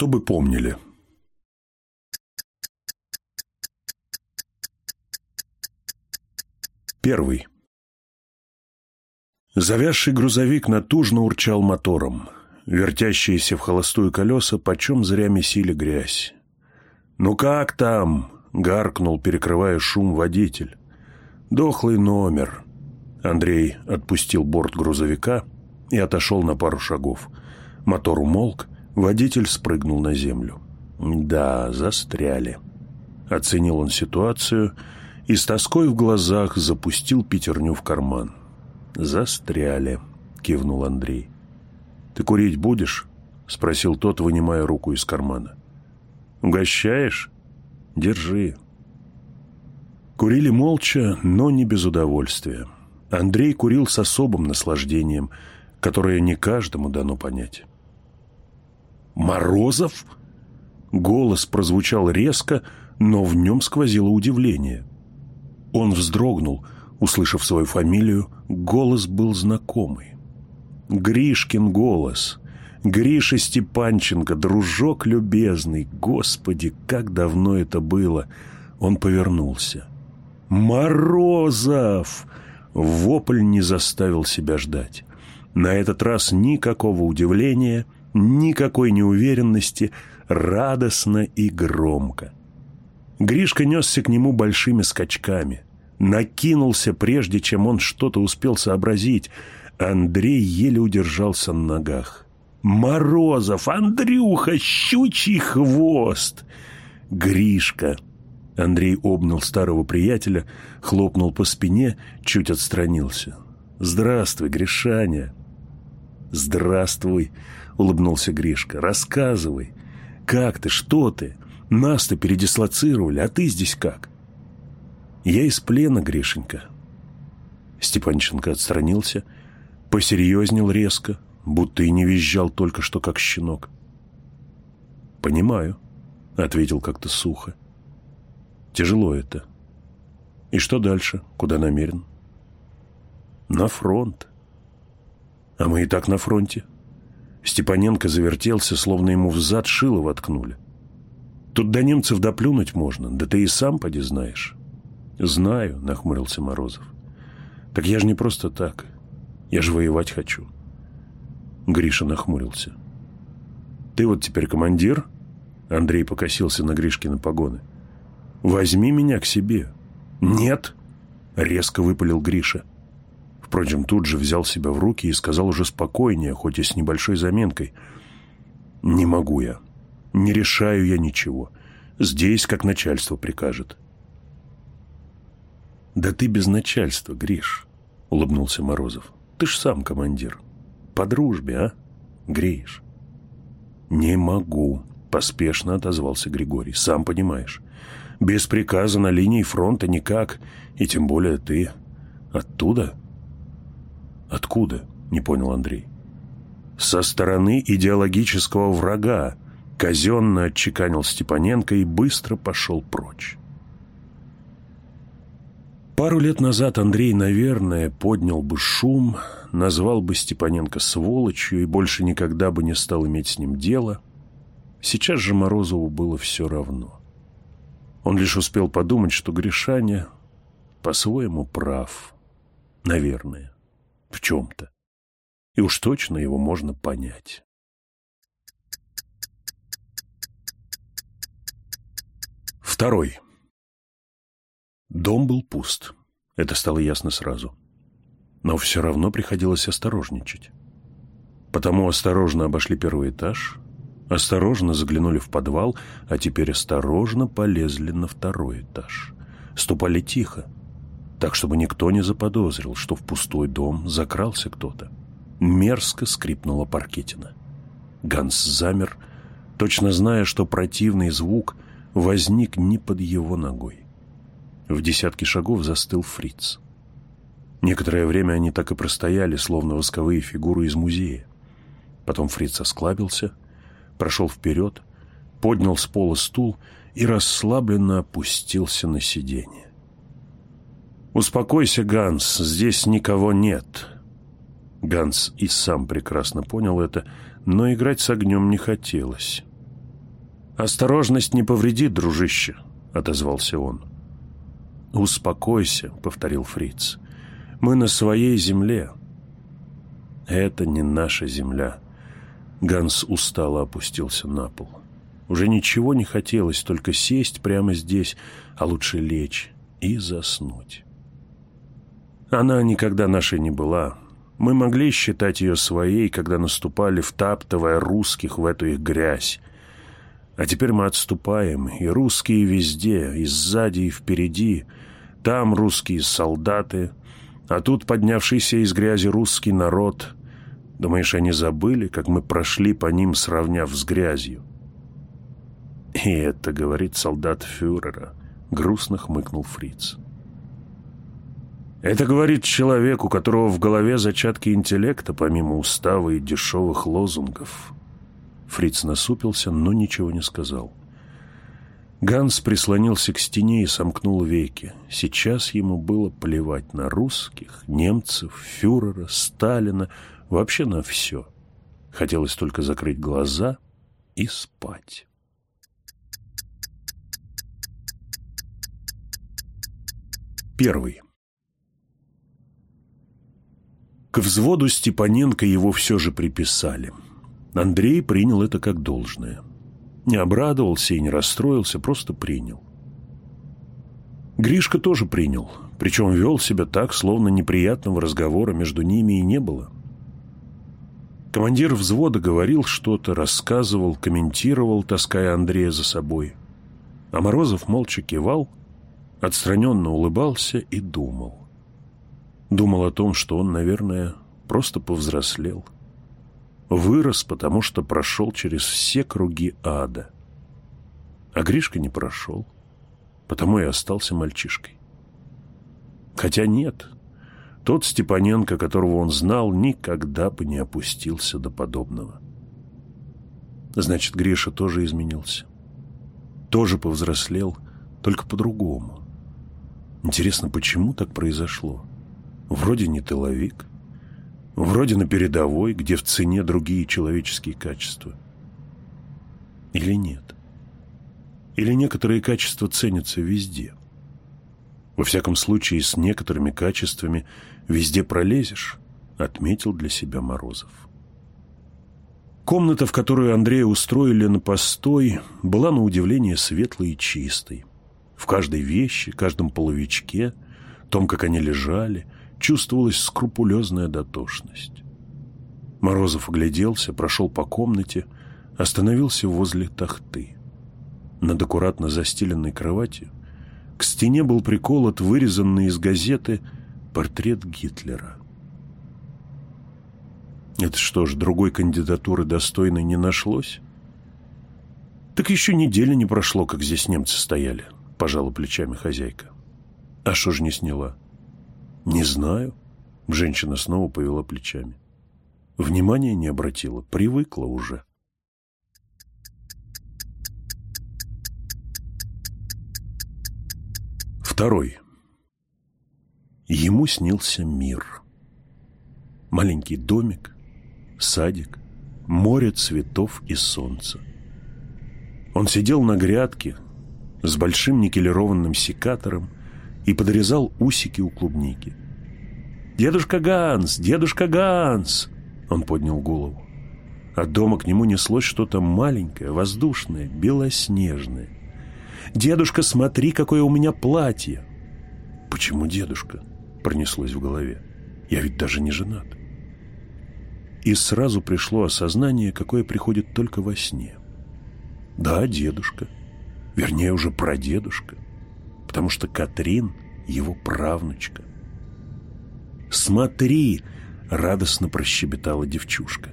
Чтобы помнили. Первый. Завязший грузовик натужно урчал мотором. Вертящиеся в холостую колеса почем зря месили грязь. «Ну как там?» — гаркнул, перекрывая шум водитель. «Дохлый номер». Андрей отпустил борт грузовика и отошел на пару шагов. Мотор умолк, водитель спрыгнул на землю. «Да, застряли». Оценил он ситуацию и с тоской в глазах запустил пятерню в карман. «Застряли», — кивнул Андрей. «Ты курить будешь?» — спросил тот, вынимая руку из кармана. «Угощаешь? Держи». Курили молча, но не без удовольствия. Андрей курил с особым наслаждением, которое не каждому дано понять. «Морозов?» Голос прозвучал резко, но в нем сквозило удивление. Он вздрогнул, услышав свою фамилию, голос был знакомый. Гришкин голос. Гриша Степанченко, дружок любезный. Господи, как давно это было. Он повернулся. «Морозов!» Вопль не заставил себя ждать. На этот раз никакого удивления, никакой неуверенности, радостно и громко. Гришка несся к нему большими скачками. Накинулся, прежде чем он что-то успел сообразить. Андрей еле удержался на ногах. «Морозов! Андрюха! Щучий хвост!» «Гришка!» Андрей обнял старого приятеля, хлопнул по спине, чуть отстранился. «Здравствуй, Гришаня!» «Здравствуй!» — улыбнулся Гришка. «Рассказывай. Как ты? Что ты? Нас-то передислоцировали, а ты здесь как?» «Я из плена, Гришенька». Степанченко отстранился, посерьезнел резко, будто и не визжал только что, как щенок. «Понимаю», — ответил как-то сухо. Тяжело это. И что дальше? Куда намерен? На фронт. А мы и так на фронте. Степаненко завертелся, словно ему взад шило воткнули. Тут до немцев доплюнуть можно, да ты и сам поди знаешь. Знаю, нахмурился Морозов. Так я же не просто так. Я же воевать хочу. Гриша нахмурился. Ты вот теперь командир? Андрей покосился на Гришкины погоны. Возьми меня к себе». «Нет», — резко выпалил Гриша. Впрочем, тут же взял себя в руки и сказал уже спокойнее, хоть и с небольшой заменкой. «Не могу я. Не решаю я ничего. Здесь, как начальство прикажет». «Да ты без начальства, Гриш», — улыбнулся Морозов. «Ты ж сам командир. По дружбе, а, Гриш?» «Не могу», — поспешно отозвался Григорий. «Сам понимаешь. Без приказа на линии фронта никак, и тем более ты. Оттуда? Откуда? Не понял Андрей. Со стороны идеологического врага, казенно отчеканил Степаненко и быстро пошел прочь. Пару лет назад Андрей, наверное, поднял бы шум, назвал бы Степаненко сволочью и больше никогда бы не стал иметь с ним дело. Сейчас же Морозову было все равно. Он лишь успел подумать, что Гришаня по-своему прав. Наверное. В чем-то. И уж точно его можно понять. Второй. Дом был пуст. Это стало ясно сразу. Но все равно приходилось осторожничать. Потому осторожно обошли первый этаж, Осторожно заглянули в подвал, а теперь осторожно полезли на второй этаж. Ступали тихо, так, чтобы никто не заподозрил, что в пустой дом закрался кто-то. Мерзко скрипнула паркетина. Ганс замер, точно зная, что противный звук возник не под его ногой. В десятке шагов застыл фриц. Некоторое время они так и простояли, словно восковые фигуры из музея. Потом фриц осклабился — прошел вперед, поднял с пола стул и расслабленно опустился на сиденье. «Успокойся, Ганс, здесь никого нет». Ганс и сам прекрасно понял это, но играть с огнем не хотелось. «Осторожность не повредит, дружище», — отозвался он. «Успокойся», — повторил Фриц. «Мы на своей земле». «Это не наша земля». Ганс устало опустился на пол. Уже ничего не хотелось, только сесть прямо здесь, а лучше лечь и заснуть. Она никогда нашей не была. Мы могли считать ее своей, когда наступали, втаптывая русских в эту их грязь. А теперь мы отступаем, и русские везде, и сзади, и впереди. Там русские солдаты, а тут поднявшийся из грязи русский народ. Думаешь, они забыли, как мы прошли по ним, сравняв с грязью? И это говорит солдат фюрера, грустно хмыкнул Фриц. Это говорит человек, у которого в голове зачатки интеллекта, помимо устава и дешевых лозунгов. Фриц насупился, но ничего не сказал. Ганс прислонился к стене и сомкнул веки. Сейчас ему было плевать на русских, немцев, фюрера, Сталина, вообще на все. Хотелось только закрыть глаза и спать. Первый. К взводу Степаненко его все же приписали. Андрей принял это как должное. Не обрадовался и не расстроился, просто принял. Гришка тоже принял, причем вел себя так, словно неприятного разговора между ними и не было. Командир взвода говорил что-то, рассказывал, комментировал, таская Андрея за собой. А Морозов молча кивал, отстраненно улыбался и думал. Думал о том, что он, наверное, просто повзрослел. Вырос, потому что прошел через все круги ада. А Гришка не прошел, потому и остался мальчишкой. Хотя нет, тот Степаненко, которого он знал, никогда бы не опустился до подобного. Значит, Гриша тоже изменился. Тоже повзрослел, только по-другому. Интересно, почему так произошло? Вроде не тыловик, вроде на передовой, где в цене другие человеческие качества. Или нет? Или некоторые качества ценятся везде? Во всяком случае, с некоторыми качествами везде пролезешь, отметил для себя Морозов. Комната, в которую Андрея устроили на постой, была на удивление светлой и чистой. В каждой вещи, каждом половичке, том, как они лежали – чувствовалась скрупулезная дотошность. Морозов огляделся, прошел по комнате, остановился возле тахты. Над аккуратно застеленной кроватью к стене был приколот вырезанный из газеты портрет Гитлера. Это что ж, другой кандидатуры достойной не нашлось? Так еще недели не прошло, как здесь немцы стояли, пожала плечами хозяйка. А что ж не сняла? «Не знаю». Женщина снова повела плечами. Внимания не обратила, привыкла уже. Второй. Ему снился мир. Маленький домик, садик, море цветов и солнца. Он сидел на грядке с большим никелированным секатором и подрезал усики у клубники. «Дедушка Ганс! Дедушка Ганс!» Он поднял голову. От дома к нему неслось что-то маленькое, воздушное, белоснежное. «Дедушка, смотри, какое у меня платье!» «Почему дедушка?» — пронеслось в голове. «Я ведь даже не женат». И сразу пришло осознание, какое приходит только во сне. «Да, дедушка. Вернее, уже прадедушка потому что Катрин — его правнучка. «Смотри!» — радостно прощебетала девчушка.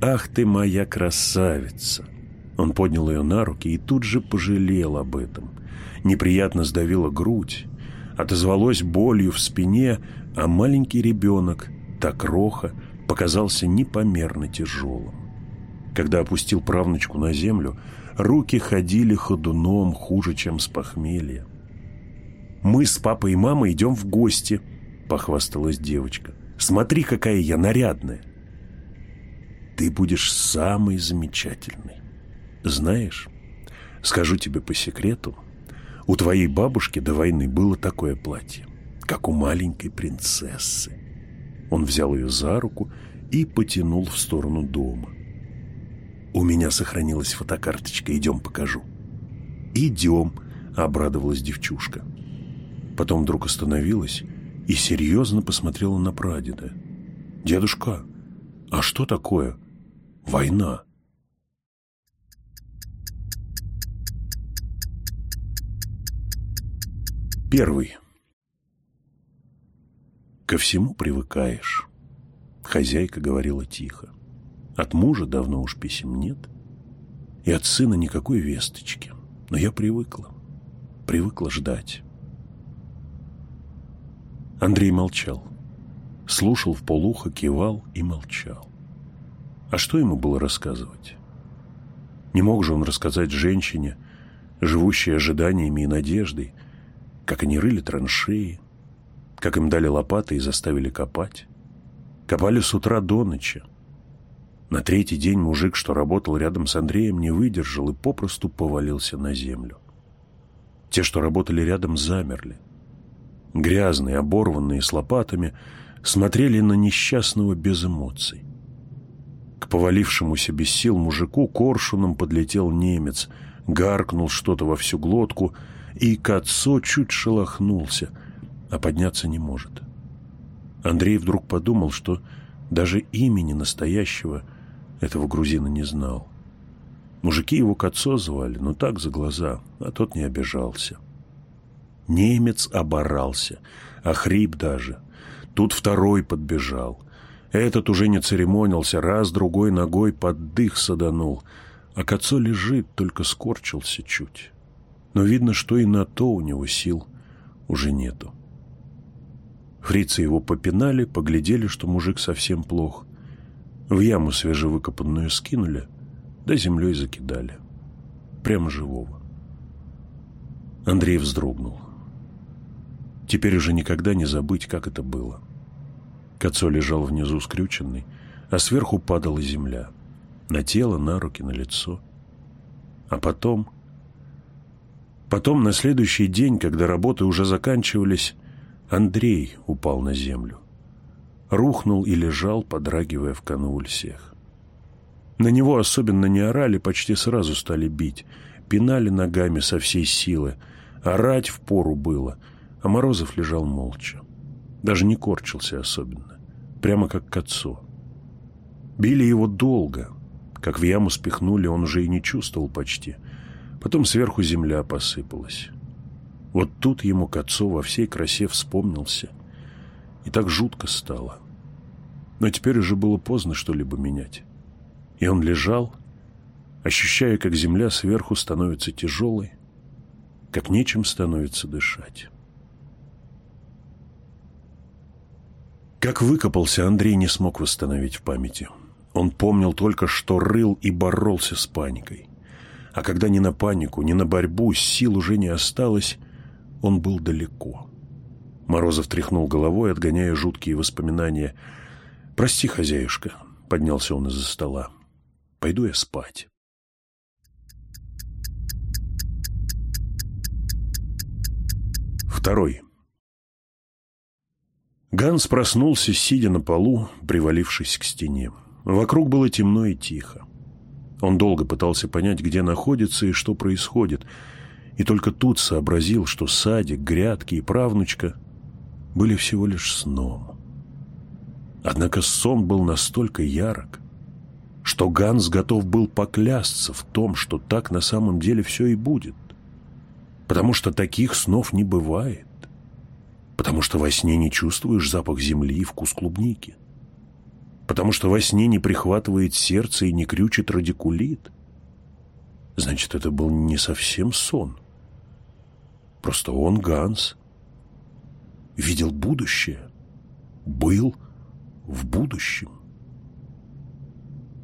«Ах ты моя красавица!» Он поднял ее на руки и тут же пожалел об этом. Неприятно сдавила грудь, отозвалось болью в спине, а маленький ребенок, так роха, показался непомерно тяжелым. Когда опустил правнучку на землю, руки ходили ходуном хуже, чем с похмелья. «Мы с папой и мамой идем в гости», — похвасталась девочка. «Смотри, какая я нарядная». «Ты будешь самый замечательный. Знаешь, Скажу тебе по секрету, у твоей бабушки до войны было такое платье, как у маленькой принцессы. Он взял ее за руку и потянул в сторону дома. «У меня сохранилась фотокарточка, идем покажу». «Идем», — обрадовалась девчушка. Потом вдруг остановилась и серьезно посмотрела на прадеда. «Дедушка, а что такое война?» Первый. Ко всему привыкаешь. Хозяйка говорила тихо. От мужа давно уж писем нет, и от сына никакой весточки. Но я привыкла, привыкла ждать. Андрей молчал. Слушал в полухо, кивал и молчал. А что ему было рассказывать? Не мог же он рассказать женщине, живущей ожиданиями и надеждой, как они рыли траншеи, как им дали лопаты и заставили копать. Копали с утра до ночи. На третий день мужик, что работал рядом с Андреем, не выдержал и попросту повалился на землю. Те, что работали рядом, замерли грязные, оборванные, с лопатами, смотрели на несчастного без эмоций. К повалившемуся без сил мужику коршуном подлетел немец, гаркнул что-то во всю глотку, и Кацо чуть шелохнулся, а подняться не может. Андрей вдруг подумал, что даже имени настоящего этого грузина не знал. Мужики его Кацо звали, но так за глаза, а тот не обижался. — Немец оборался, охрип даже. Тут второй подбежал. Этот уже не церемонился, раз другой ногой под дых саданул. А Кацо лежит, только скорчился чуть. Но видно, что и на то у него сил уже нету. Фрицы его попинали, поглядели, что мужик совсем плох. В яму свежевыкопанную скинули, да землей закидали. Прямо живого. Андрей вздрогнул. Теперь уже никогда не забыть, как это было. Кацо лежал внизу скрюченный, а сверху падала земля. На тело, на руки, на лицо. А потом... Потом, на следующий день, когда работы уже заканчивались, Андрей упал на землю. Рухнул и лежал, подрагивая в конвульсиях. На него особенно не орали, почти сразу стали бить. Пинали ногами со всей силы. Орать впору было — а Морозов лежал молча. Даже не корчился особенно. Прямо как к отцу. Били его долго. Как в яму спихнули, он уже и не чувствовал почти. Потом сверху земля посыпалась. Вот тут ему к отцу во всей красе вспомнился. И так жутко стало. Но теперь уже было поздно что-либо менять. И он лежал, ощущая, как земля сверху становится тяжелой, как нечем становится дышать. Как выкопался, Андрей не смог восстановить в памяти. Он помнил только, что рыл и боролся с паникой. А когда ни на панику, ни на борьбу сил уже не осталось, он был далеко. Морозов тряхнул головой, отгоняя жуткие воспоминания. «Прости, хозяюшка», — поднялся он из-за стола. «Пойду я спать». Второй. Ганс проснулся, сидя на полу, привалившись к стене. Вокруг было темно и тихо. Он долго пытался понять, где находится и что происходит, и только тут сообразил, что садик, грядки и правнучка были всего лишь сном. Однако сон был настолько ярок, что Ганс готов был поклясться в том, что так на самом деле все и будет, потому что таких снов не бывает потому что во сне не чувствуешь запах земли и вкус клубники, потому что во сне не прихватывает сердце и не крючит радикулит. Значит, это был не совсем сон. Просто он, Ганс, видел будущее, был в будущем.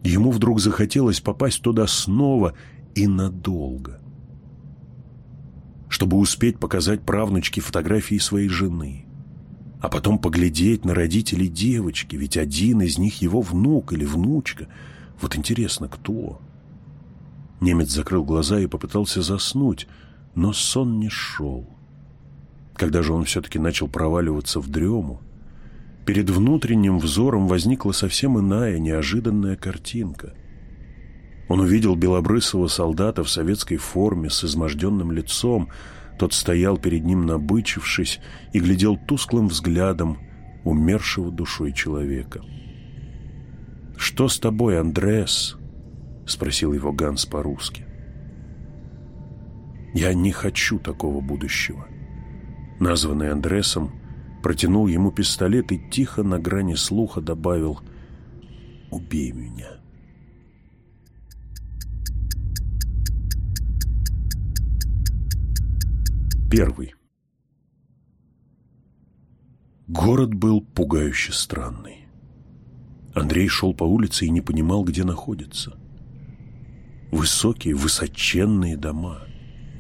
Ему вдруг захотелось попасть туда снова и надолго чтобы успеть показать правнучке фотографии своей жены, а потом поглядеть на родителей девочки, ведь один из них его внук или внучка. Вот интересно, кто? Немец закрыл глаза и попытался заснуть, но сон не шел. Когда же он все-таки начал проваливаться в дрему, перед внутренним взором возникла совсем иная, неожиданная картинка. Он увидел белобрысого солдата в советской форме с изможденным лицом, тот стоял перед ним набычившись и глядел тусклым взглядом умершего душой человека. «Что с тобой, Андреас?» — спросил его Ганс по-русски. «Я не хочу такого будущего». Названный Андресом протянул ему пистолет и тихо на грани слуха добавил «Убей меня». Первый. Город был пугающе странный. Андрей шел по улице и не понимал, где находится. Высокие, высоченные дома.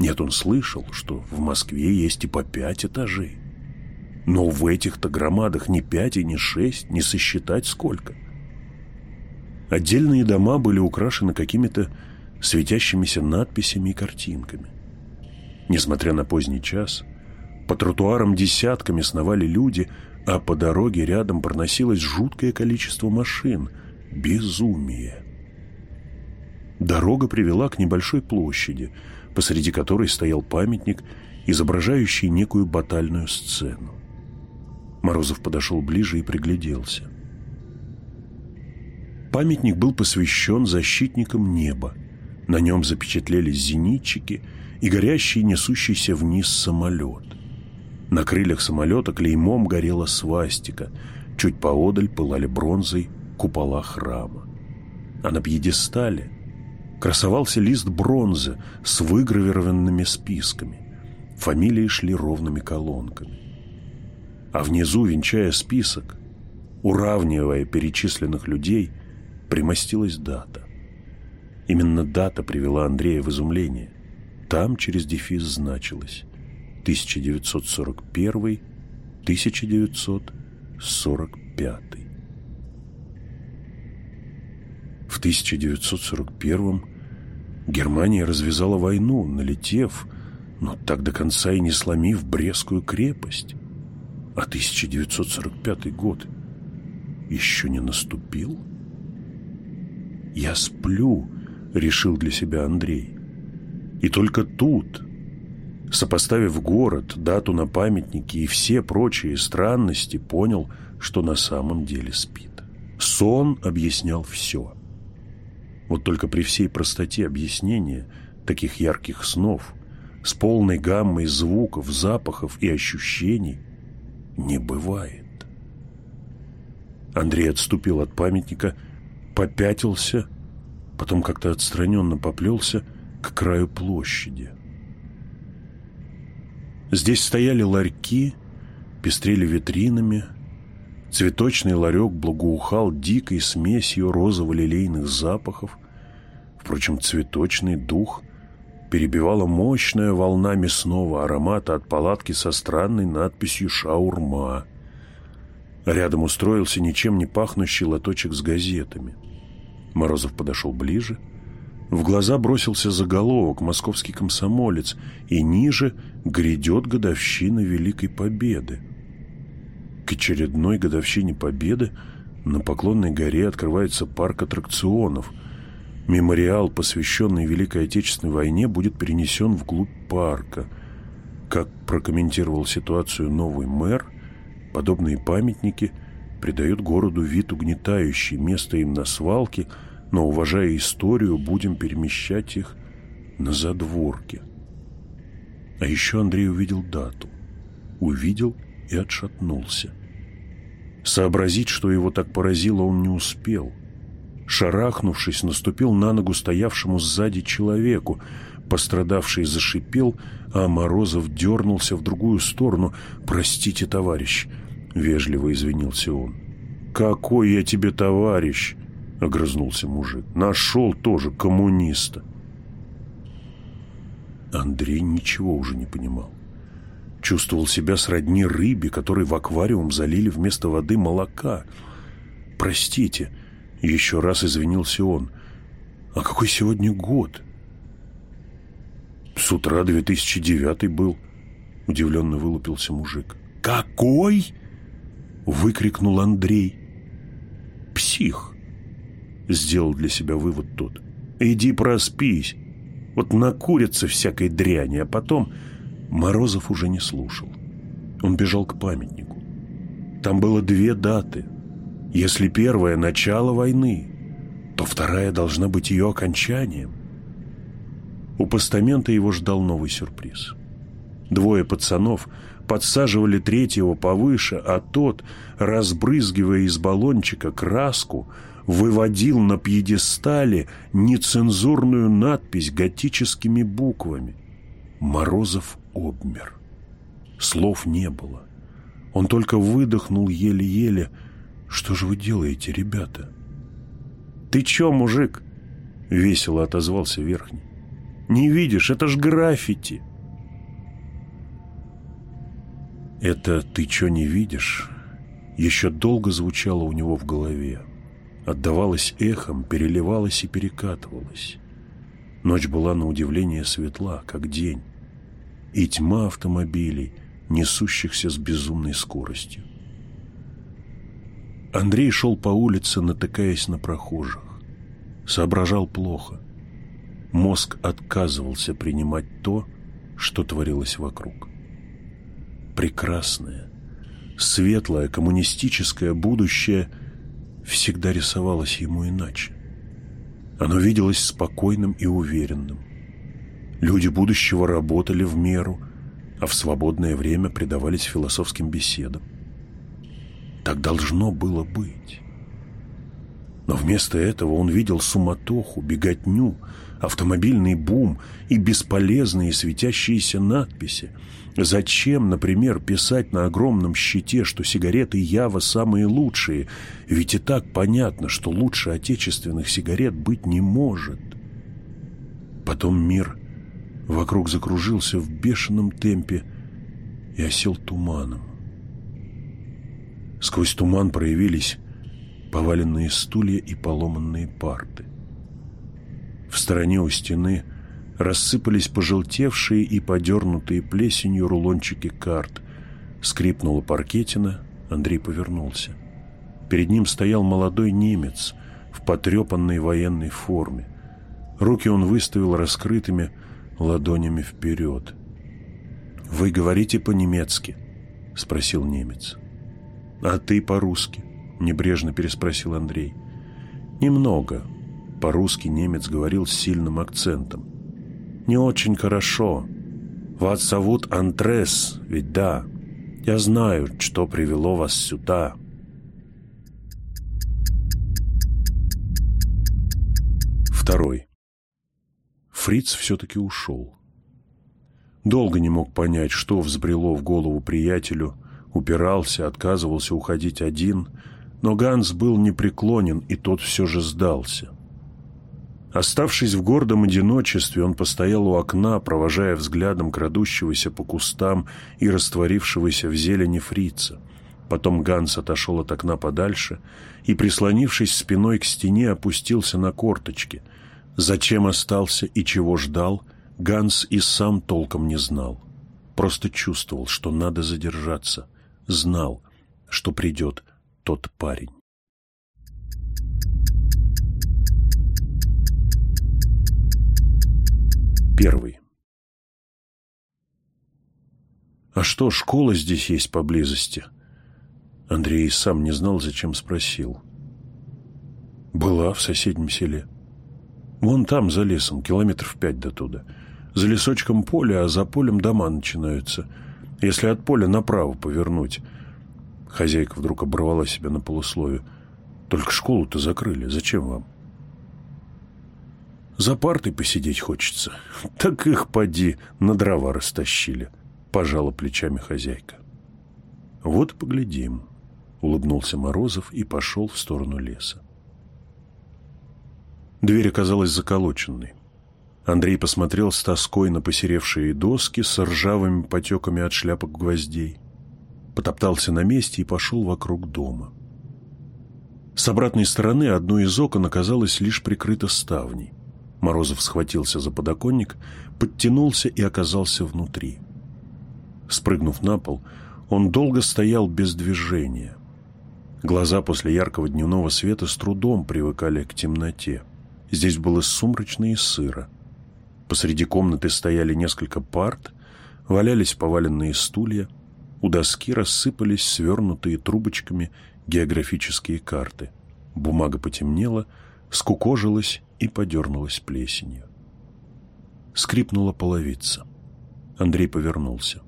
Нет, он слышал, что в Москве есть и по пять этажей. Но в этих-то громадах ни пять и ни шесть, не сосчитать сколько. Отдельные дома были украшены какими-то светящимися надписями и картинками. Несмотря на поздний час, по тротуарам десятками сновали люди, а по дороге рядом проносилось жуткое количество машин. Безумие. Дорога привела к небольшой площади, посреди которой стоял памятник, изображающий некую батальную сцену. Морозов подошел ближе и пригляделся. Памятник был посвящен защитникам неба. На нем запечатлелись зенитчики и горящий, несущийся вниз самолет. На крыльях самолета клеймом горела свастика, чуть поодаль пылали бронзой купола храма. А на пьедестале красовался лист бронзы с выгравированными списками. Фамилии шли ровными колонками. А внизу, венчая список, уравнивая перечисленных людей, примостилась дата. Именно дата привела Андрея в изумление. Там через дефис значилось 1941-1945. В 1941 Германия развязала войну, налетев, но так до конца и не сломив Брестскую крепость. А 1945 год еще не наступил? «Я сплю», — решил для себя Андрей. И только тут, сопоставив город, дату на памятнике и все прочие странности, понял, что на самом деле спит. Сон объяснял все. Вот только при всей простоте объяснения таких ярких снов, с полной гаммой звуков, запахов и ощущений, не бывает. Андрей отступил от памятника, попятился, потом как-то отстраненно поплелся к краю площади. Здесь стояли ларьки, пестрели витринами, Цветочный ларек благоухал дикой смесью розово-лилейных запахов. Впрочем, цветочный дух перебивала мощная волна мясного аромата от палатки со странной надписью «Шаурма». Рядом устроился ничем не пахнущий лоточек с газетами. Морозов подошел ближе. В глаза бросился заголовок «Московский комсомолец» и ниже «Грядет годовщина Великой Победы». К очередной годовщине Победы на Поклонной горе открывается парк аттракционов. Мемориал, посвященный Великой Отечественной войне, будет перенесен вглубь парка. Как прокомментировал ситуацию новый мэр, подобные памятники придают городу вид угнетающий, место им на свалке, но, уважая историю, будем перемещать их на задворки. А еще Андрей увидел дату. Увидел и отшатнулся. Сообразить, что его так поразило, он не успел. Шарахнувшись, наступил на ногу стоявшему сзади человеку. Пострадавший зашипел, а Морозов дернулся в другую сторону. «Простите, товарищ», — вежливо извинился он. «Какой я тебе товарищ?» — огрызнулся мужик. «Нашел тоже коммуниста». Андрей ничего уже не понимал. Чувствовал себя сродни рыбе, которой в аквариум залили вместо воды молока. «Простите», — еще раз извинился он. «А какой сегодня год? С утра 2009 был, удивленно вылупился мужик. Какой? Выкрикнул Андрей. Псих, сделал для себя вывод тот. Иди проспись. Вот накурятся всякой дряни, а потом... Морозов уже не слушал. Он бежал к памятнику. Там было две даты. Если первая — начало войны, то вторая должна быть ее окончанием. У постамента его ждал новый сюрприз. Двое пацанов подсаживали третьего повыше, а тот, разбрызгивая из баллончика краску, выводил на пьедестале нецензурную надпись готическими буквами. Морозов обмер. Слов не было. Он только выдохнул еле-еле. «Что же вы делаете, ребята?» «Ты чё, мужик?» — весело отозвался Верхний. «Не видишь, это ж граффити!» Это «ты чё не видишь» еще долго звучало у него в голове. Отдавалось эхом, переливалось и перекатывалось. Ночь была на удивление светла, как день. И тьма автомобилей, несущихся с безумной скоростью. Андрей шел по улице, натыкаясь на прохожих. Соображал плохо. Мозг отказывался принимать то, что творилось вокруг. Прекрасное, светлое коммунистическое будущее всегда рисовалось ему иначе. Оно виделось спокойным и уверенным. Люди будущего работали в меру, а в свободное время предавались философским беседам. Так должно было быть. Но вместо этого он видел суматоху, беготню, автомобильный бум и бесполезные светящиеся надписи. Зачем, например, писать на огромном щите, что сигареты Ява самые лучшие? Ведь и так понятно, что лучше отечественных сигарет быть не может. Потом мир вокруг закружился в бешеном темпе и осел туманом. Сквозь туман проявились поваленные стулья и поломанные парты. В стороне у стены рассыпались пожелтевшие и подернутые плесенью рулончики карт. Скрипнула паркетина, Андрей повернулся. Перед ним стоял молодой немец в потрепанной военной форме. Руки он выставил раскрытыми ладонями вперед. «Вы говорите по-немецки?» — спросил немец. «А ты по-русски?» — небрежно переспросил Андрей. «Немного». По-русски немец говорил с сильным акцентом. «Не очень хорошо. Вас зовут Антрес, ведь да? Я знаю, что привело вас сюда». Второй. Фриц все-таки ушел. Долго не мог понять, что взбрело в голову приятелю – упирался, отказывался уходить один, но Ганс был непреклонен, и тот все же сдался. Оставшись в гордом одиночестве, он постоял у окна, провожая взглядом крадущегося по кустам и растворившегося в зелени фрица. Потом Ганс отошел от окна подальше и, прислонившись спиной к стене, опустился на корточки. Зачем остался и чего ждал, Ганс и сам толком не знал. Просто чувствовал, что надо задержаться – знал, что придет тот парень. Первый. «А что, школа здесь есть поблизости?» Андрей сам не знал, зачем спросил. «Была в соседнем селе. Вон там, за лесом, километров пять до туда. За лесочком поле, а за полем дома начинаются. Если от поля направо повернуть. Хозяйка вдруг оборвала себя на полусловие. Только школу-то закрыли. Зачем вам? За партой посидеть хочется. Так их, поди, на дрова растащили. Пожала плечами хозяйка. Вот поглядим. Улыбнулся Морозов и пошел в сторону леса. Дверь оказалась заколоченной. Андрей посмотрел с тоской на посеревшие доски с ржавыми потеками от шляпок гвоздей, потоптался на месте и пошел вокруг дома. С обратной стороны одно из окон оказалось лишь прикрыто ставней. Морозов схватился за подоконник, подтянулся и оказался внутри. Спрыгнув на пол, он долго стоял без движения. Глаза после яркого дневного света с трудом привыкали к темноте. Здесь было сумрачно и сыро. Посреди комнаты стояли несколько парт, валялись поваленные стулья, у доски рассыпались свернутые трубочками географические карты. Бумага потемнела, скукожилась и подернулась плесенью. Скрипнула половица. Андрей повернулся.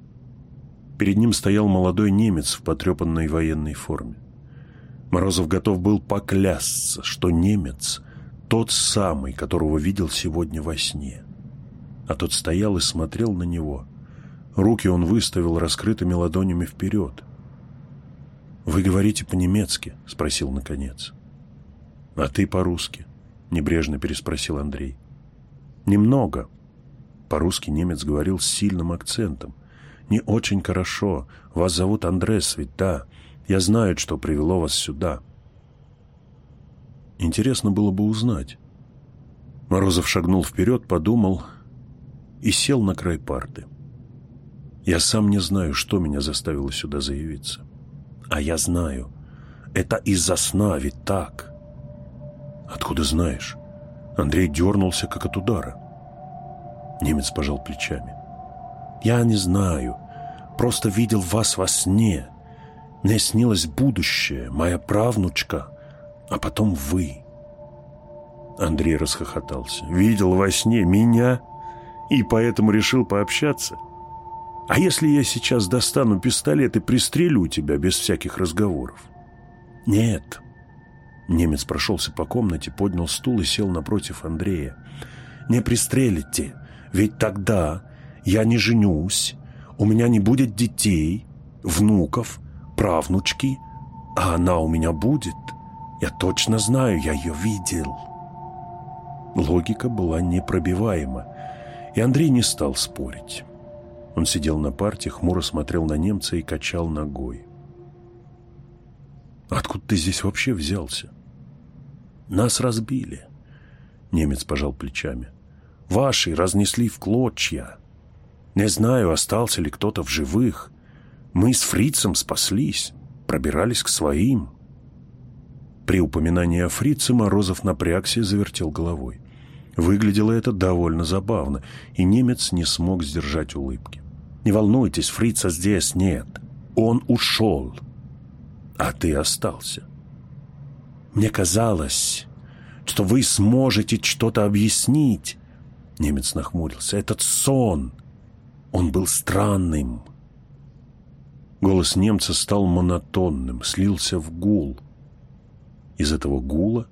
Перед ним стоял молодой немец в потрепанной военной форме. Морозов готов был поклясться, что немец тот самый, которого видел сегодня во сне. А тот стоял и смотрел на него. Руки он выставил раскрытыми ладонями вперед. «Вы говорите по-немецки?» — спросил наконец. «А ты по-русски?» — небрежно переспросил Андрей. «Немного». По-русски немец говорил с сильным акцентом. «Не очень хорошо. Вас зовут Андрес, ведь да. Я знаю, что привело вас сюда». Интересно было бы узнать. Морозов шагнул вперед, подумал и сел на край парты. Я сам не знаю, что меня заставило сюда заявиться. А я знаю. Это из-за сна, ведь так. Откуда знаешь? Андрей дернулся, как от удара. Немец пожал плечами. Я не знаю. Просто видел вас во сне. Мне снилось будущее, моя правнучка, а потом вы. Андрей расхохотался. Видел во сне меня и поэтому решил пообщаться? А если я сейчас достану пистолет и пристрелю тебя без всяких разговоров? Нет, Немец прошелся по комнате, поднял стул и сел напротив Андрея. «Не пристрелите, ведь тогда я не женюсь, у меня не будет детей, внуков, правнучки, а она у меня будет. Я точно знаю, я ее видел». Логика была непробиваема, и Андрей не стал спорить. Он сидел на парте, хмуро смотрел на немца и качал ногой. «Откуда ты здесь вообще взялся?» Нас разбили. Немец пожал плечами. Ваши разнесли в клочья. Не знаю, остался ли кто-то в живых. Мы с фрицем спаслись, пробирались к своим. При упоминании о фрице Морозов напрягся и завертел головой. Выглядело это довольно забавно, и немец не смог сдержать улыбки. «Не волнуйтесь, фрица здесь нет. Он ушел, а ты остался». Мне казалось, что вы сможете что-то объяснить. Немец нахмурился. Этот сон, он был странным. Голос немца стал монотонным, слился в гул. Из этого гула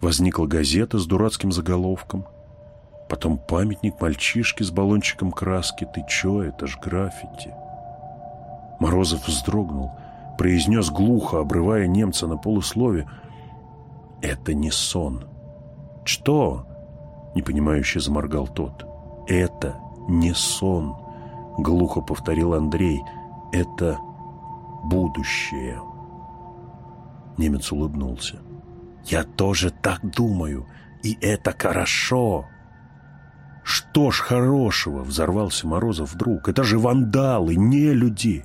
возникла газета с дурацким заголовком. Потом памятник мальчишки с баллончиком краски. Ты чё, это ж граффити. Морозов вздрогнул, произнес глухо, обрывая немца на полуслове — это не сон. Что? Непонимающе заморгал тот. Это не сон, глухо повторил Андрей. Это будущее. Немец улыбнулся. Я тоже так думаю, и это хорошо. Что ж хорошего, взорвался Морозов вдруг. Это же вандалы, не люди.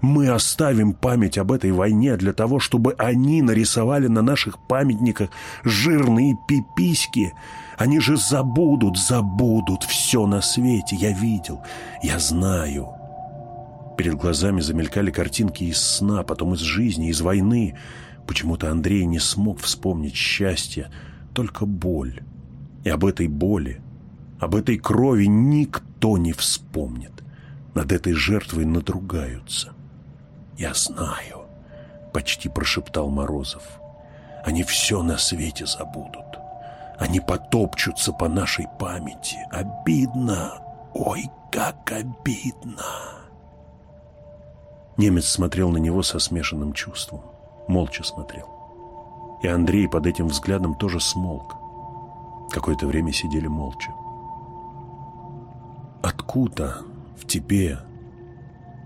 Мы оставим память об этой войне для того, чтобы они нарисовали на наших памятниках жирные пиписьки. Они же забудут, забудут все на свете. Я видел, я знаю. Перед глазами замелькали картинки из сна, потом из жизни, из войны. Почему-то Андрей не смог вспомнить счастье, только боль. И об этой боли, об этой крови никто не вспомнит. Над этой жертвой надругаются. «Я знаю», — почти прошептал Морозов. «Они все на свете забудут. Они потопчутся по нашей памяти. Обидно! Ой, как обидно!» Немец смотрел на него со смешанным чувством. Молча смотрел. И Андрей под этим взглядом тоже смолк. Какое-то время сидели молча. «Откуда в тебе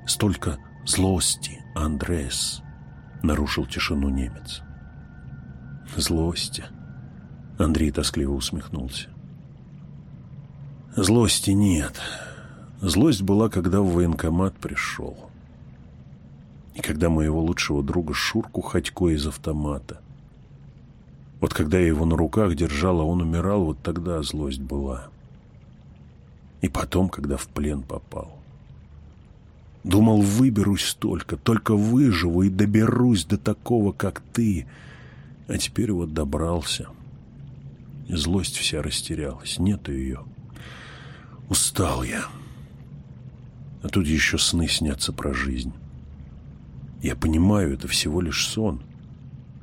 столько злости?» Андрес, нарушил тишину немец. Злости. Андрей тоскливо усмехнулся. Злости нет. Злость была, когда в военкомат пришел. И когда моего лучшего друга Шурку Ходько из автомата. Вот когда я его на руках держал, а он умирал, вот тогда злость была. И потом, когда в плен попал. Думал, выберусь только, только выживу и доберусь до такого, как ты. А теперь вот добрался. И злость вся растерялась, нету ее. Устал я. А тут еще сны снятся про жизнь. Я понимаю, это всего лишь сон.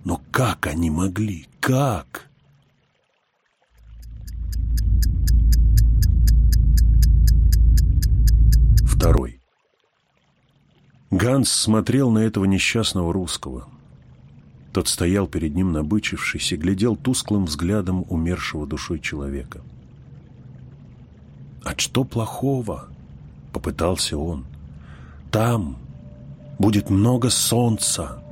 Но как они могли? Как? Второй. Ганс смотрел на этого несчастного русского. Тот стоял перед ним набычившись и глядел тусклым взглядом умершего душой человека. «А что плохого?» — попытался он. «Там будет много солнца.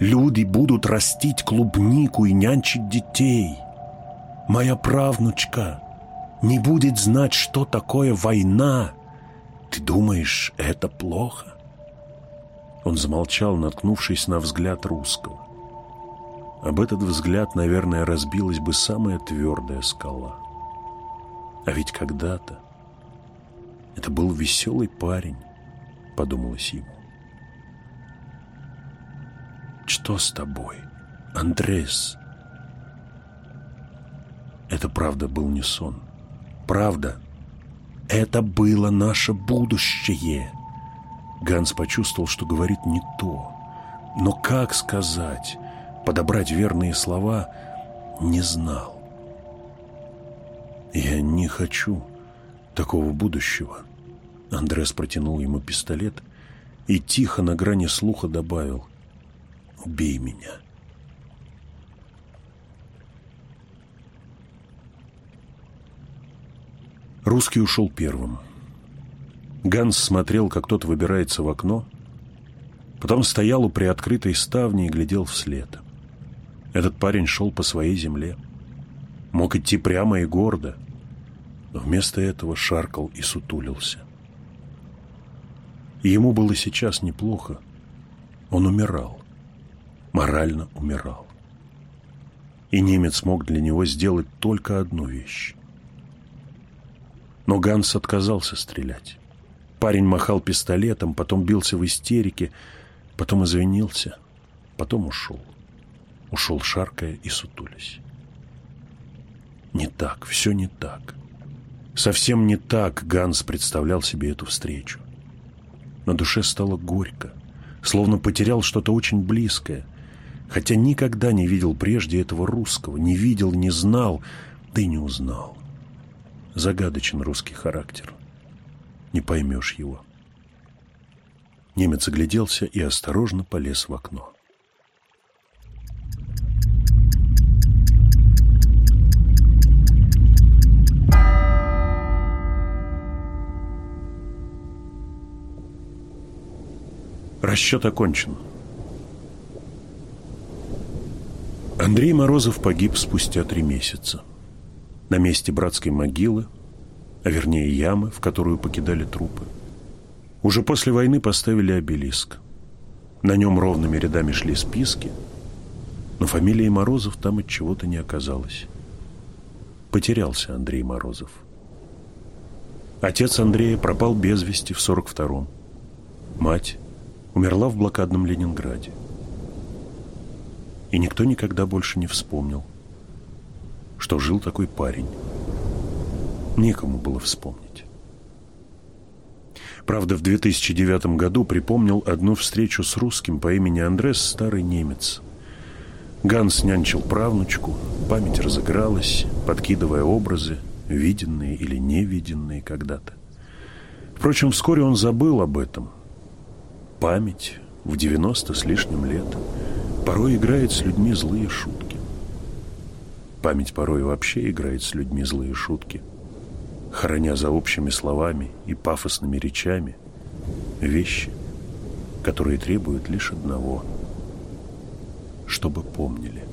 Люди будут растить клубнику и нянчить детей. Моя правнучка не будет знать, что такое война. Ты думаешь, это плохо?» Он замолчал, наткнувшись на взгляд русского. Об этот взгляд, наверное, разбилась бы самая твердая скала. А ведь когда-то это был веселый парень, подумалось ему. Что с тобой, Андрес? Это правда был не сон. Правда, это было наше будущее. Ганс почувствовал, что говорит не то. Но как сказать, подобрать верные слова, не знал. «Я не хочу такого будущего». Андрес протянул ему пистолет и тихо на грани слуха добавил «Убей меня». Русский ушел первым. Ганс смотрел, как тот выбирается в окно, потом стоял у приоткрытой ставни и глядел вслед. Этот парень шел по своей земле. Мог идти прямо и гордо, но вместо этого шаркал и сутулился. И ему было сейчас неплохо. Он умирал. Морально умирал. И немец мог для него сделать только одну вещь. Но Ганс отказался стрелять. Парень махал пистолетом, потом бился в истерике, потом извинился, потом ушел. Ушел шаркая и сутулясь. Не так, все не так. Совсем не так Ганс представлял себе эту встречу. На душе стало горько, словно потерял что-то очень близкое, хотя никогда не видел прежде этого русского, не видел, не знал, да и не узнал. Загадочен русский характер не поймешь его. Немец огляделся и осторожно полез в окно. Расчет окончен. Андрей Морозов погиб спустя три месяца. На месте братской могилы а вернее ямы, в которую покидали трупы. Уже после войны поставили обелиск. На нем ровными рядами шли списки, но фамилии Морозов там от чего-то не оказалось. Потерялся Андрей Морозов. Отец Андрея пропал без вести в 42-м. Мать умерла в блокадном Ленинграде. И никто никогда больше не вспомнил, что жил такой парень, некому было вспомнить. Правда, в 2009 году припомнил одну встречу с русским по имени Андрес, старый немец. Ганс нянчил правнучку, память разыгралась, подкидывая образы, виденные или невиденные когда-то. Впрочем, вскоре он забыл об этом. Память в 90 с лишним лет порой играет с людьми злые шутки. Память порой вообще играет с людьми злые шутки – храня за общими словами и пафосными речами вещи, которые требуют лишь одного, чтобы помнили.